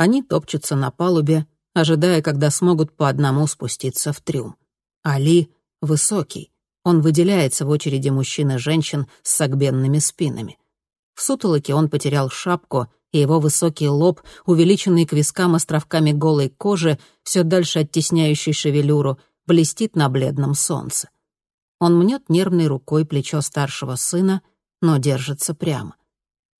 Они топчутся на палубе, ожидая, когда смогут по одному спуститься в трюм. Али высокий. Он выделяется в очереди мужчин и женщин с согбенными спинами. В сутолоке он потерял шапку, и его высокий лоб, увеличенный к вискам островками голой кожи, все дальше оттесняющий шевелюру, блестит на бледном солнце. Он мнет нервной рукой плечо старшего сына, но держится прямо.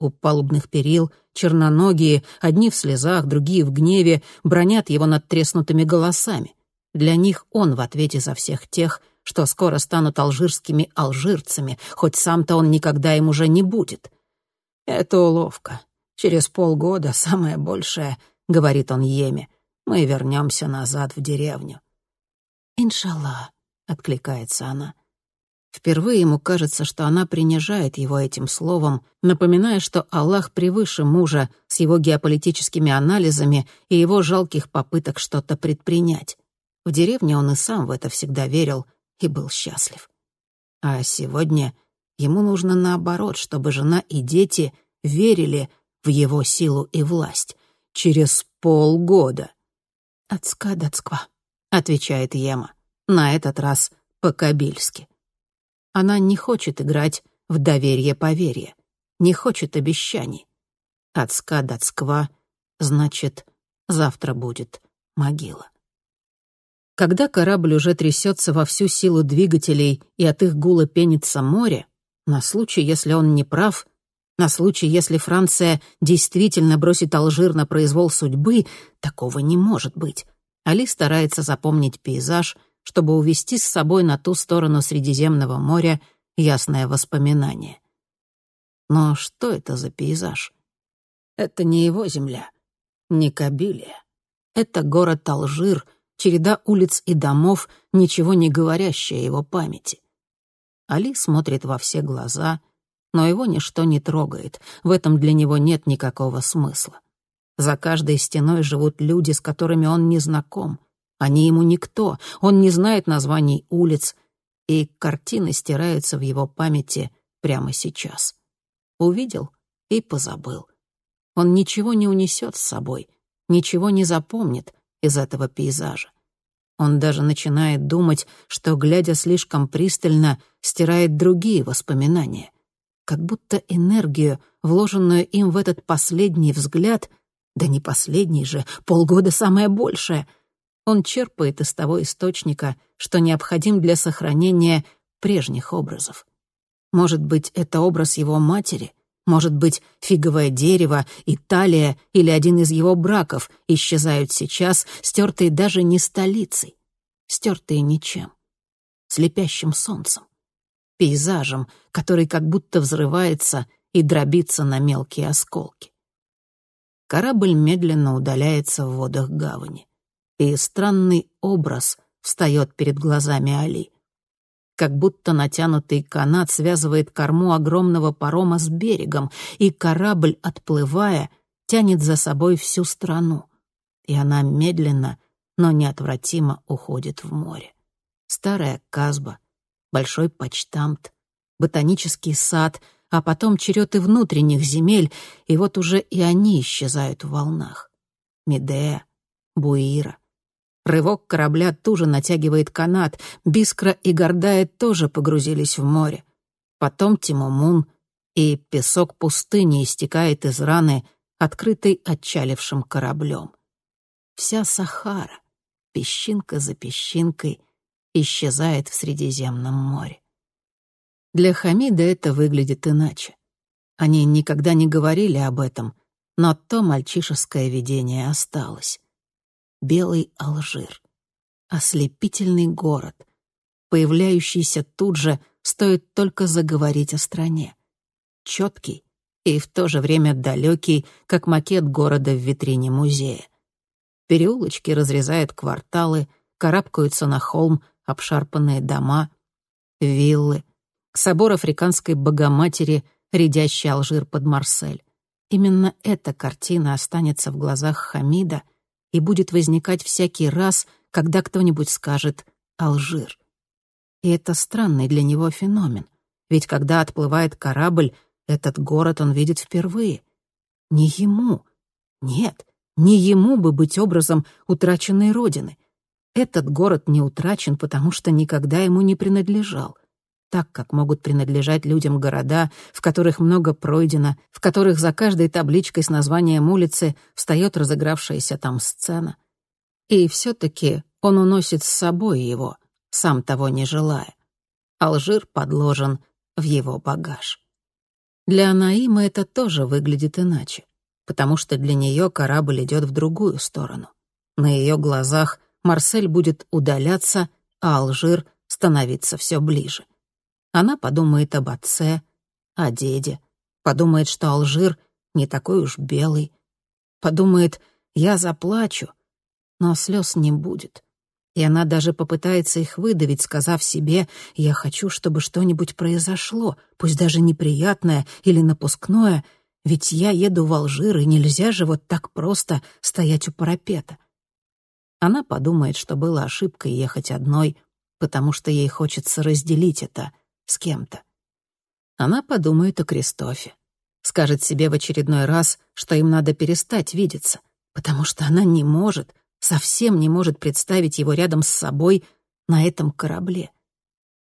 У палубных перил черноногие, одни в слезах, другие в гневе, бронят его над треснутыми голосами. Для них он в ответе за всех тех, что скоро станут алжирскими алжирцами, хоть сам-то он никогда им уже не будет. Это уловка. Через полгода, самое большее, — говорит он Еме, — мы вернемся назад в деревню. «Иншаллах», — откликается она. Впервые ему кажется, что она принижает его этим словом, напоминая, что Аллах превыше мужа с его геополитическими анализами и его жалких попыток что-то предпринять. В деревне он и сам в это всегда верил и был счастлив. А сегодня ему нужно наоборот, чтобы жена и дети верили в его силу и власть. Через полгода. «Ацка-дацква», — отвечает Ема, на этот раз по-кабильски. Она не хочет играть в доверие-поверье, не хочет обещаний. Ацка-дацква значит, завтра будет могила. Когда корабль уже трясется во всю силу двигателей и от их гула пенится море, на случай, если он не прав, на случай, если Франция действительно бросит Алжир на произвол судьбы, такого не может быть. Али старается запомнить пейзаж — чтобы увести с собой на ту сторону Средиземного моря ясное воспоминание. Но что это за пейзаж? Это не его земля, не Кабилия. Это город Алжир, череда улиц и домов, ничего не говорящая его памяти. Али смотрит во все глаза, но его ничто не трогает, в этом для него нет никакого смысла. За каждой стеной живут люди, с которыми он не знаком — они ему никто, он не знает названий улиц, и картины стираются в его памяти прямо сейчас. Увидел и позабыл. Он ничего не унесет с собой, ничего не запомнит из этого пейзажа. Он даже начинает думать, что, глядя слишком пристально, стирает другие воспоминания. Как будто энергию, вложенную им в этот последний взгляд, да не последний же, полгода самое большее — он черпает из того источника, что необходим для сохранения прежних образов. Может быть, это образ его матери, может быть, фиговое дерево, Италия или один из его браков исчезают сейчас, стертые даже не столицей, стертые ничем, слепящим солнцем, пейзажем, который как будто взрывается и дробится на мелкие осколки. Корабль медленно удаляется в водах гавани и странный образ встает перед глазами Али. Как будто натянутый канат связывает корму огромного парома с берегом, и корабль, отплывая, тянет за собой всю страну. И она медленно, но неотвратимо уходит в море. Старая Казба, большой почтамт, ботанический сад, а потом черед и внутренних земель, и вот уже и они исчезают в волнах. Медея, Буира, Рывок корабля туже натягивает канат, Бискра и Гордая тоже погрузились в море. Потом Тимомун, и песок пустыни истекает из раны, открытой отчалившим кораблем. Вся Сахара, песчинка за песчинкой, исчезает в Средиземном море. Для Хамида это выглядит иначе. Они никогда не говорили об этом, но то мальчишеское видение осталось белый Алжир. Ослепительный город, появляющийся тут же, стоит только заговорить о стране. Четкий и в то же время далекий, как макет города в витрине музея. Переулочки разрезают кварталы, карабкаются на холм обшарпанные дома, виллы, собор африканской богоматери, рядящий Алжир под Марсель. Именно эта картина останется в глазах Хамида — и будет возникать всякий раз, когда кто-нибудь скажет «Алжир». И это странный для него феномен, ведь когда отплывает корабль, этот город он видит впервые. Не ему, нет, Не ему бы быть образом утраченной родины. Этот город не утрачен, потому что никогда ему не принадлежал. Так, как могут принадлежать людям города, в которых много пройдено, в которых за каждой табличкой с названием улицы встает разыгравшаяся там сцена. И все-таки он уносит с собой его, сам того не желая. Алжир подложен в его багаж. Для Анаима это тоже выглядит иначе, потому что для нее корабль идет в другую сторону. На ее глазах Марсель будет удаляться, а Алжир становиться все ближе. Она подумает об отце, о деде, подумает, что Алжир не такой уж белый, подумает, я заплачу, но слез не будет и она даже попытается их выдавить, сказав себе «Я хочу, чтобы что-нибудь произошло, пусть даже неприятное или напускное, ведь я еду в Алжир, и нельзя же вот так просто стоять у парапета». Она подумает, что было ошибкой ехать одной, потому что ей хочется разделить это с кем-то. Она подумает о Кристофе. Скажет себе в очередной раз, что им надо перестать видеться, потому что она не может, совсем не может представить его рядом с собой на этом корабле.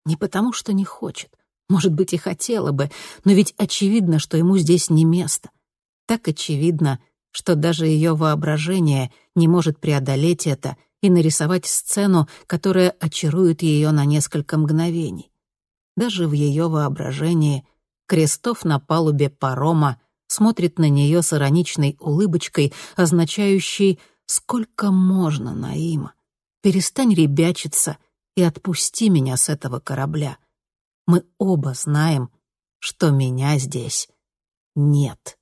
Не потому, что не хочет. Может быть, и хотела бы, но ведь очевидно, что ему здесь не место. Так очевидно, что даже ее воображение не может преодолеть это и нарисовать сцену, которая очарует ее на несколько мгновений. Даже в ее воображении Крестов на палубе парома смотрит на нее с ироничной улыбочкой, означающей Сколько можно, Наима? Перестань ребячиться и отпусти меня с этого корабля. Мы оба знаем, что меня здесь нет.